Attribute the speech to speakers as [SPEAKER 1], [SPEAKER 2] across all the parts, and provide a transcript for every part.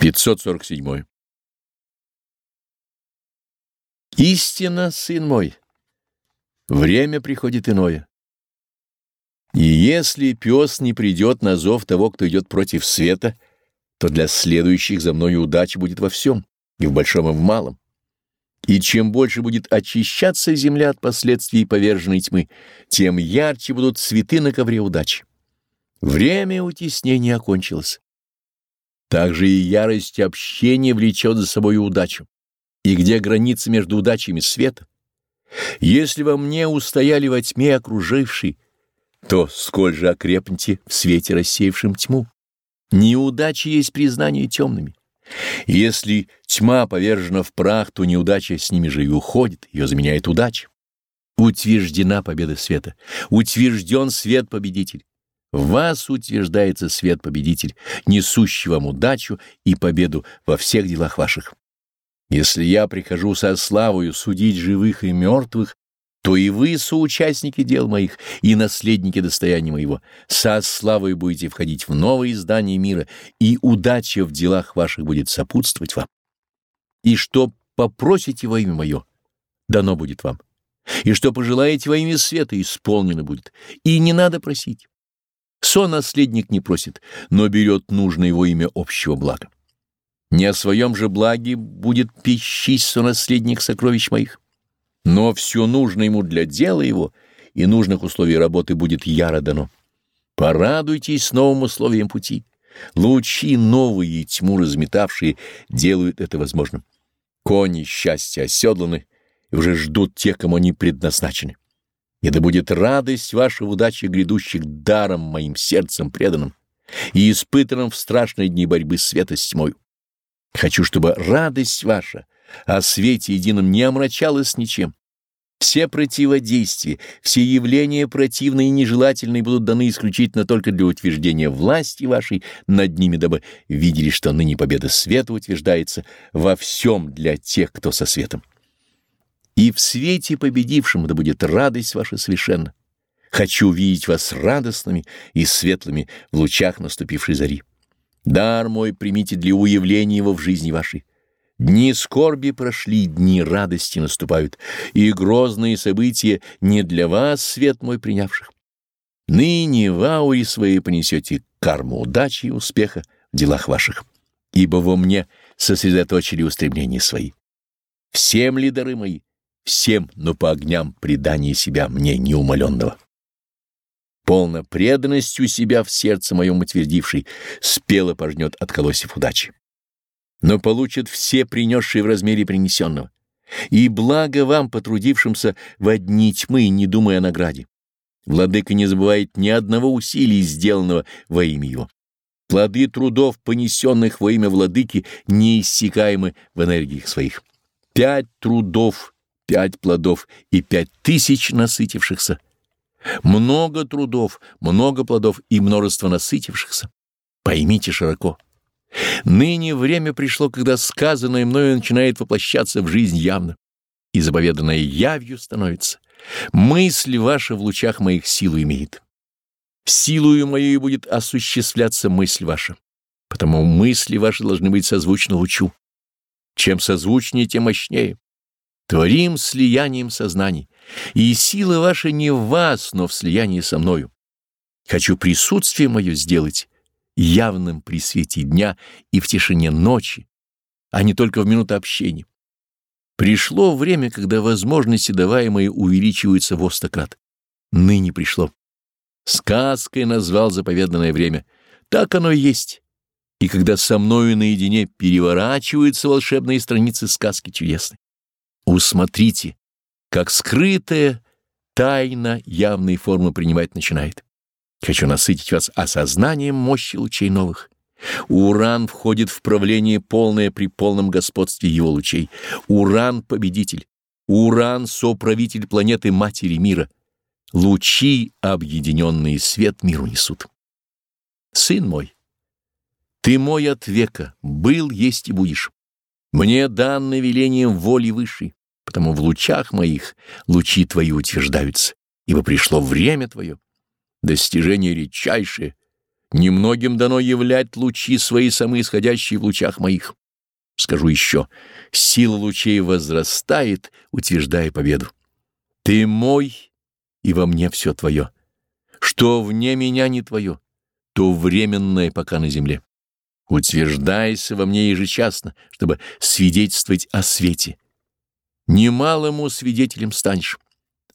[SPEAKER 1] 547. Истина, сын мой, время приходит иное. И если пес не придет на зов того, кто идет против света, то для следующих за мною удача будет во всем, и в большом, и в малом. И чем больше будет очищаться земля от последствий поверженной тьмы, тем ярче будут цветы на ковре удачи. Время утеснения окончилось. Также и ярость общения влечет за собой удачу. И где граница между удачами света? Если во мне устояли во тьме окруживший, то сколь же окрепнете в свете, рассеявшем тьму. Неудача есть признание темными. Если тьма повержена в прах, то неудача с ними же и уходит, ее заменяет удача. Утверждена победа света, утвержден свет-победитель. В вас утверждается свет-победитель, несущий вам удачу и победу во всех делах ваших. Если я прихожу со славою судить живых и мертвых, то и вы, соучастники дел моих и наследники достояния моего, со славой будете входить в новые издания мира, и удача в делах ваших будет сопутствовать вам. И что попросите во имя мое, дано будет вам. И что пожелаете во имя света, исполнено будет. И не надо просить. Со-наследник не просит, но берет нужное его имя общего блага. Не о своем же благе будет пищись со-наследник сокровищ моих, но все нужно ему для дела его и нужных условий работы будет яро дано. Порадуйтесь новым условиям пути. Лучи новые, тьму разметавшие, делают это возможным. Кони счастья оседланы и уже ждут тех, кому они предназначены и да будет радость ваша в удаче грядущих даром моим сердцем преданным и испытанным в страшные дни борьбы света с тьмой. Хочу, чтобы радость ваша о свете едином не омрачалась ничем. Все противодействия, все явления противные и нежелательные будут даны исключительно только для утверждения власти вашей над ними, дабы видели, что ныне победа света утверждается во всем для тех, кто со светом и в свете победившем да будет радость ваша совершенна. Хочу видеть вас радостными и светлыми в лучах наступившей зари. Дар мой примите для уявления его в жизни вашей. Дни скорби прошли, дни радости наступают, и грозные события не для вас, свет мой принявших. Ныне в ауре своей понесете карму удачи и успеха в делах ваших, ибо во мне сосредоточили устремления свои. Всем ли дары мои? Всем, но по огням предания себя мне неумоленного. Полно преданностью себя в сердце моем утвердивший, спело пожнет от колосьев удачи. Но получат все принесшие в размере принесенного. И благо вам, потрудившимся в одни тьмы, не думая о награде. Владыка не забывает ни одного усилия, сделанного во имя его. Плоды трудов, понесенных во имя владыки, неиссякаемы в энергиях своих. Пять трудов пять плодов и пять тысяч насытившихся. Много трудов, много плодов и множество насытившихся. Поймите широко. Ныне время пришло, когда сказанное мною начинает воплощаться в жизнь явно, и заповеданное явью становится. Мысль ваша в лучах моих силу имеет. Силою моей будет осуществляться мысль ваша, потому мысли ваши должны быть созвучны лучу. Чем созвучнее, тем мощнее. Творим слиянием сознаний, и сила ваша не в вас, но в слиянии со мною. Хочу присутствие мое сделать явным при свете дня и в тишине ночи, а не только в минуты общения. Пришло время, когда возможности, даваемые, увеличиваются в остократ. Ныне пришло. Сказкой назвал заповеданное время. Так оно и есть. И когда со мною наедине переворачиваются волшебные страницы сказки чудесной. Усмотрите, как скрытая тайна явные формы принимать начинает. Хочу насытить вас осознанием мощи лучей новых. Уран входит в правление полное при полном господстве его лучей. Уран — победитель. Уран — соправитель планеты Матери Мира. Лучи, объединенные свет миру несут. Сын мой, ты мой от века, был, есть и будешь. Мне данное велением воли высшей, потому в лучах моих лучи твои утверждаются, ибо пришло время твое, достижение редчайшее, Немногим дано являть лучи свои самоисходящие в лучах моих. Скажу еще, сила лучей возрастает, утверждая победу. Ты мой, и во мне все твое. Что вне меня не твое, то временное пока на земле. Утверждайся во мне ежечасно, чтобы свидетельствовать о свете. Немалому свидетелем станешь.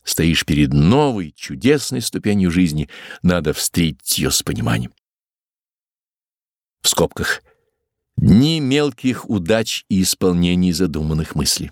[SPEAKER 1] Стоишь перед новой, чудесной ступенью жизни, надо встретить ее с пониманием. В скобках. Дни мелких удач и исполнений задуманных мыслей.